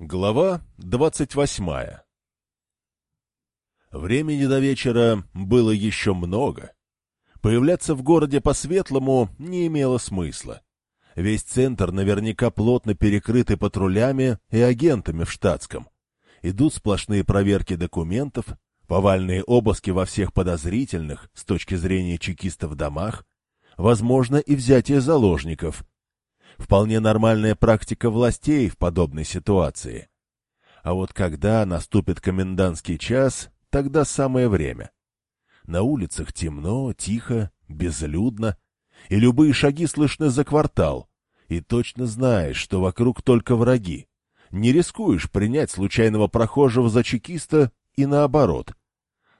Глава двадцать восьмая Времени до вечера было еще много. Появляться в городе по-светлому не имело смысла. Весь центр наверняка плотно перекрыты патрулями и агентами в штатском. Идут сплошные проверки документов, повальные обыски во всех подозрительных, с точки зрения чекистов, домах, возможно и взятие заложников. Вполне нормальная практика властей в подобной ситуации. А вот когда наступит комендантский час, тогда самое время. На улицах темно, тихо, безлюдно, и любые шаги слышны за квартал, и точно знаешь, что вокруг только враги. Не рискуешь принять случайного прохожего за чекиста и наоборот.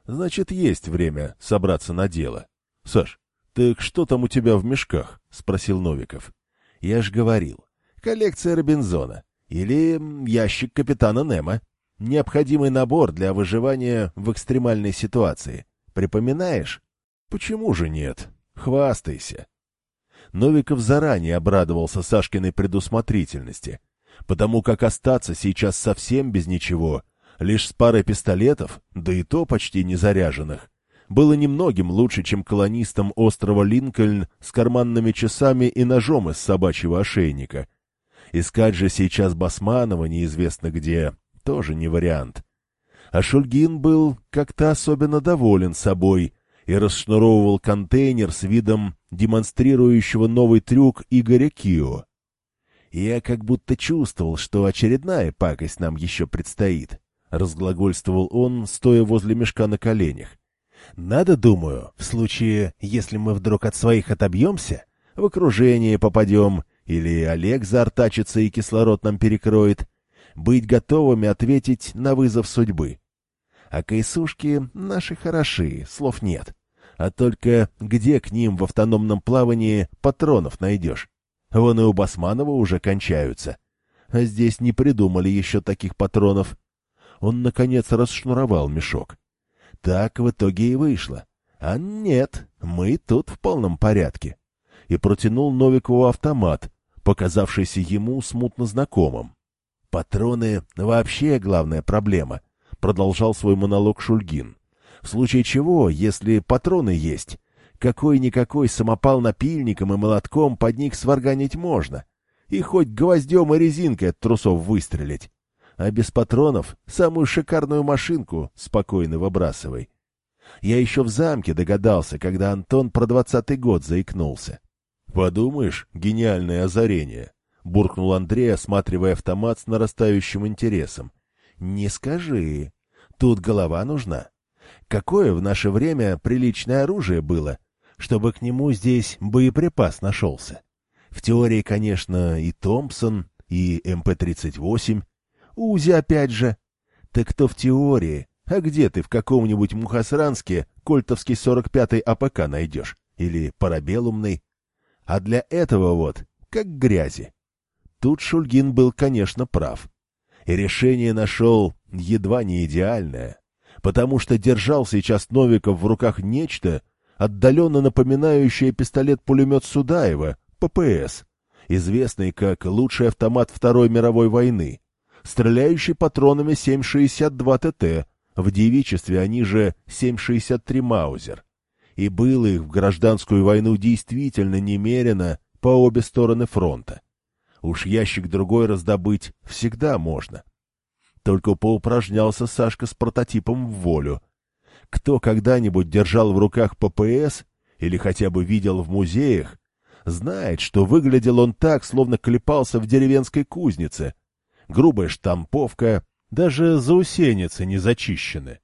Значит, есть время собраться на дело. — Саш, так что там у тебя в мешках? — спросил Новиков. — Я ж говорил. Коллекция Робинзона. Или ящик капитана Немо. Необходимый набор для выживания в экстремальной ситуации. Припоминаешь? Почему же нет? Хвастайся. Новиков заранее обрадовался Сашкиной предусмотрительности, потому как остаться сейчас совсем без ничего, лишь с парой пистолетов, да и то почти не заряженных, было немногим лучше, чем колонистам острова Линкольн с карманными часами и ножом из собачьего ошейника. Искать же сейчас Басманова неизвестно где, тоже не вариант. А Шульгин был как-то особенно доволен собой и расшнуровывал контейнер с видом демонстрирующего новый трюк Игоря Кио. «Я как будто чувствовал, что очередная пакость нам еще предстоит», — разглагольствовал он, стоя возле мешка на коленях. «Надо, думаю, в случае, если мы вдруг от своих отобьемся, в окружение попадем, или Олег заортачится и кислород нам перекроет, быть готовыми ответить на вызов судьбы. А кайсушки наши хороши, слов нет. А только где к ним в автономном плавании патронов найдешь? Вон и у Басманова уже кончаются. А здесь не придумали еще таких патронов. Он, наконец, расшнуровал мешок. Так в итоге и вышло. А нет, мы тут в полном порядке. И протянул Новикову автомат, показавшийся ему смутно знакомым. Патроны — вообще главная проблема, — продолжал свой монолог Шульгин. В случае чего, если патроны есть, какой-никакой самопал напильником и молотком под них сварганить можно. И хоть гвоздем и резинкой от трусов выстрелить. А без патронов самую шикарную машинку спокойно выбрасывай. Я еще в замке догадался, когда Антон про двадцатый год заикнулся. «Подумаешь, гениальное озарение!» — буркнул Андрей, осматривая автомат с нарастающим интересом. «Не скажи. Тут голова нужна. Какое в наше время приличное оружие было, чтобы к нему здесь боеприпас нашелся? В теории, конечно, и Томпсон, и МП-38, Узи опять же. Так кто в теории? А где ты в каком-нибудь Мухасранске кольтовский 45-й ACP найдешь? Или парабеллумный? А для этого вот, как грязи. Тут Шульгин был, конечно, прав. И решение нашел едва не идеальное потому что держал сейчас Новиков в руках нечто, отдаленно напоминающее пистолет-пулемет Судаева, ППС, известный как лучший автомат Второй мировой войны, стреляющий патронами 7,62 ТТ, в девичестве они же 7,63 Маузер. И было их в гражданскую войну действительно немерено по обе стороны фронта. Уж ящик другой раздобыть всегда можно. — только поупражнялся Сашка с прототипом в волю. Кто когда-нибудь держал в руках ППС или хотя бы видел в музеях, знает, что выглядел он так, словно клепался в деревенской кузнице. Грубая штамповка, даже заусеницы не зачищены.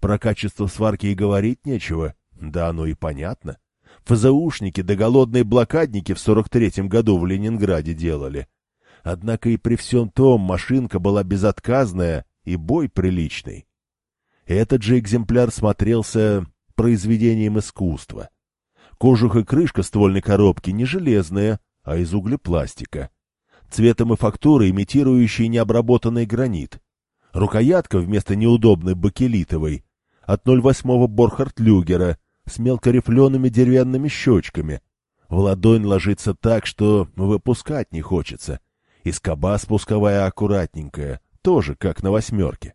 Про качество сварки и говорить нечего, да оно и понятно. ФЗУшники да голодные блокадники в 43-м году в Ленинграде делали. Однако и при всем том машинка была безотказная и бой приличный. Этот же экземпляр смотрелся произведением искусства. Кожух и крышка ствольной коробки не железные, а из углепластика. Цветом и фактурой имитирующий необработанный гранит. Рукоятка вместо неудобной бакелитовой от 0,8 Борхард-Люгера с мелкорифлеными деревянными щечками. В ладонь ложится так, что выпускать не хочется — и скоба спусковая аккуратненькая, тоже как на восьмерке.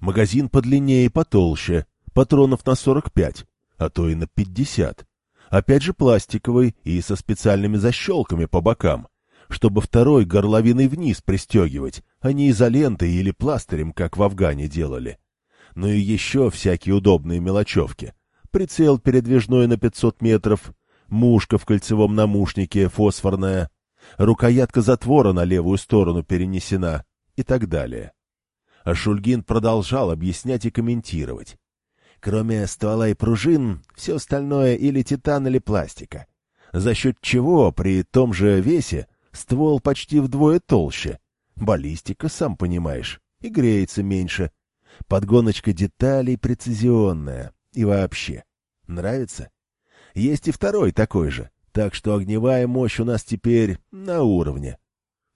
Магазин подлиннее и потолще, патронов на 45, а то и на 50. Опять же пластиковый и со специальными защелками по бокам, чтобы второй горловиной вниз пристегивать, а не изолентой или пластырем, как в Афгане делали. Ну и еще всякие удобные мелочевки. Прицел передвижной на 500 метров, мушка в кольцевом намушнике, фосфорная, рукоятка затвора на левую сторону перенесена и так далее. А Шульгин продолжал объяснять и комментировать. Кроме ствола и пружин, все остальное или титан, или пластика. За счет чего при том же весе ствол почти вдвое толще. Баллистика, сам понимаешь, и греется меньше. Подгоночка деталей прецизионная. И вообще. Нравится? Есть и второй такой же. Так что огневая мощь у нас теперь на уровне.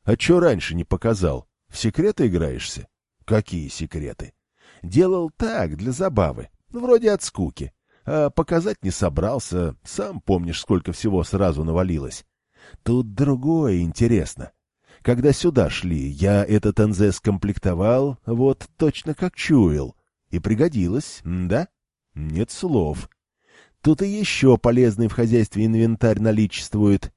А чё раньше не показал? В секреты играешься? Какие секреты? Делал так, для забавы. Вроде от скуки. А показать не собрался. Сам помнишь, сколько всего сразу навалилось. Тут другое интересно. Когда сюда шли, я этот НЗ скомплектовал, вот точно как чуял. И пригодилось, да? Нет слов. Тут и еще полезный в хозяйстве инвентарь наличествует.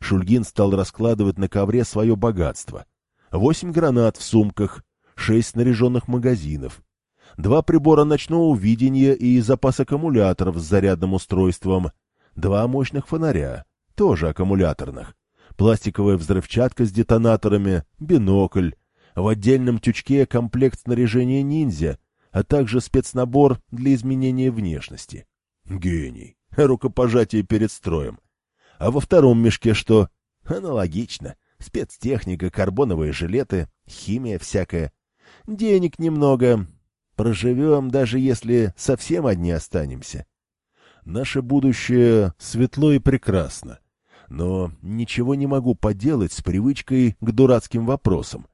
Шульгин стал раскладывать на ковре свое богатство. Восемь гранат в сумках, шесть снаряженных магазинов, два прибора ночного видения и запас аккумуляторов с зарядным устройством, два мощных фонаря, тоже аккумуляторных, пластиковая взрывчатка с детонаторами, бинокль, в отдельном тючке комплект снаряжения ниндзя, а также спецнабор для изменения внешности. Гений. Рукопожатие перед строем. А во втором мешке что? Аналогично. Спецтехника, карбоновые жилеты, химия всякая. Денег немного. Проживем, даже если совсем одни останемся. Наше будущее светло и прекрасно но ничего не могу поделать с привычкой к дурацким вопросам.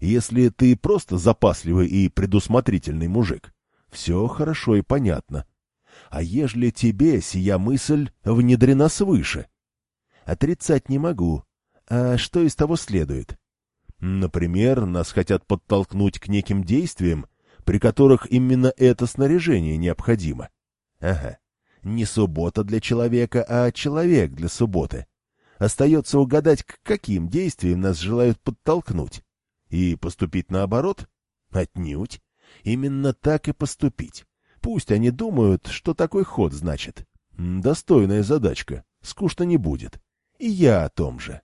Если ты просто запасливый и предусмотрительный мужик, все хорошо и понятно. А ежели тебе сия мысль внедрена свыше? Отрицать не могу. А что из того следует? Например, нас хотят подтолкнуть к неким действиям, при которых именно это снаряжение необходимо. Ага. Не суббота для человека, а человек для субботы. Остается угадать, к каким действиям нас желают подтолкнуть. И поступить наоборот? Отнюдь. Именно так и поступить. Пусть они думают, что такой ход значит. Достойная задачка. Скучно не будет. И я о том же.